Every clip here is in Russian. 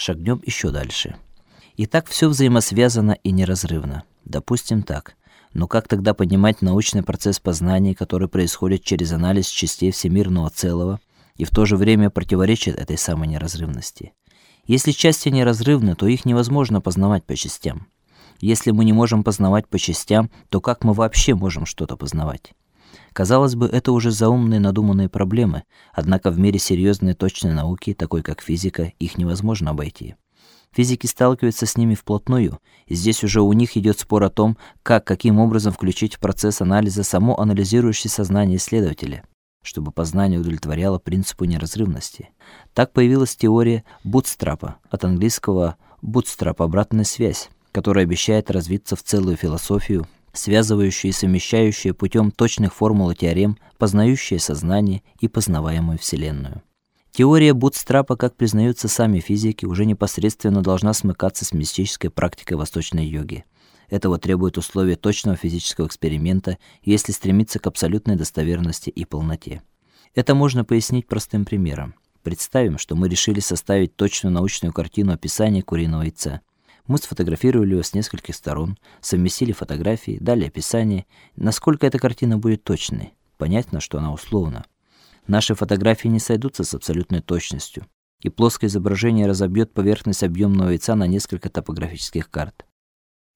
Шагнем еще дальше. И так все взаимосвязано и неразрывно. Допустим так. Но как тогда понимать научный процесс познания, который происходит через анализ частей всемирного целого и в то же время противоречит этой самой неразрывности? Если части неразрывны, то их невозможно познавать по частям. Если мы не можем познавать по частям, то как мы вообще можем что-то познавать? Казалось бы, это уже заумные надуманные проблемы, однако в мире серьезной точной науки, такой как физика, их невозможно обойти. Физики сталкиваются с ними вплотную, и здесь уже у них идет спор о том, как каким образом включить в процесс анализа само анализирующее сознание исследователя, чтобы познание удовлетворяло принципу неразрывности. Так появилась теория бутстрапа, от английского bootstrap обратная связь, которая обещает развиться в целую философию, связывающую и совмещающую путем точных формул и теорем познающее сознание и познаваемую вселенную. Теория бутстрапа, как признаются сами физики, уже непосредственно должна смыкаться с мистической практикой восточной йоги. Этого требует условие точного физического эксперимента, если стремиться к абсолютной достоверности и полноте. Это можно пояснить простым примером. Представим, что мы решили составить точную научную картину описания куриного яйца. Мы сфотографировали его с нескольких сторон, совместили фотографии, дали описание. Насколько эта картина будет точной? Понятно, что она условна. Наши фотографии не сойдутся с абсолютной точностью, и плоское изображение разобьет поверхность объемного яйца на несколько топографических карт.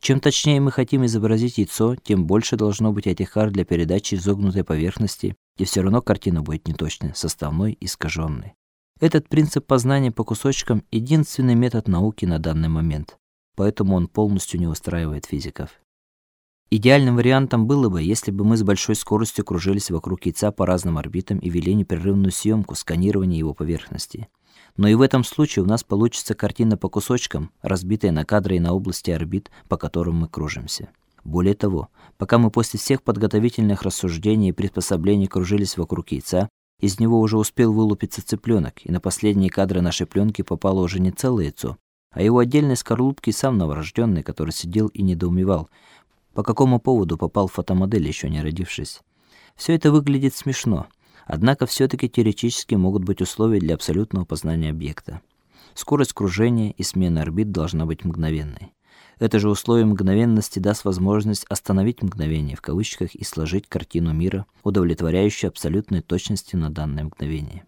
Чем точнее мы хотим изобразить яйцо, тем больше должно быть этих карт для передачи изогнутой поверхности, и все равно картина будет неточной, составной, искаженной. Этот принцип познания по кусочкам единственный метод науки на данный момент, поэтому он полностью не устраивает физиков. Идеальным вариантом было бы, если бы мы с большой скоростью кружились вокруг яйца по разным орбитам и вели непрерывную съемку, сканирование его поверхности. Но и в этом случае у нас получится картина по кусочкам, разбитая на кадры и на области орбит, по которым мы кружимся. Более того, пока мы после всех подготовительных рассуждений и приспособлений кружились вокруг яйца, из него уже успел вылупиться цыпленок, и на последние кадры нашей пленки попало уже не целое яйцо, а его отдельной скорлупки сам новорожденный, который сидел и недоумевал, по какому поводу попал фотомодель, еще не родившись. Все это выглядит смешно, однако все таки теоретически могут быть условия для абсолютного познания объекта. Скорость кружения и смена орбит должна быть мгновенной. Это же условие мгновенности даст возможность остановить мгновение в кавычках и сложить картину мира, удовлетворяющую абсолютной точности на данное мгновение.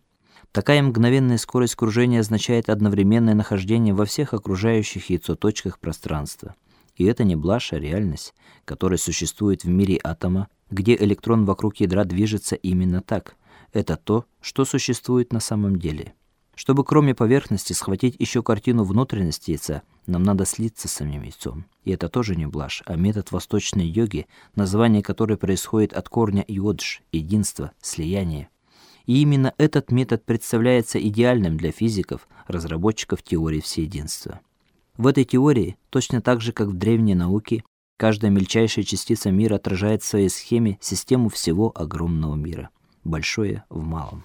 Такая мгновенная скорость кружения означает одновременное нахождение во всех окружающих яйцо точках пространства. И это не блажь, а реальность, которая существует в мире атома, где электрон вокруг ядра движется именно так. Это то, что существует на самом деле. Чтобы кроме поверхности схватить еще картину внутренности яйца, нам надо слиться с самим яйцом. И это тоже не блажь, а метод восточной йоги, название которой происходит от корня йодж единство, слияние. И именно этот метод представляется идеальным для физиков, разработчиков теории всеединства. В этой теории, точно так же как в древней науке, каждая мельчайшая частица мира отражает в своей схеме систему всего огромного мира, большое в малом.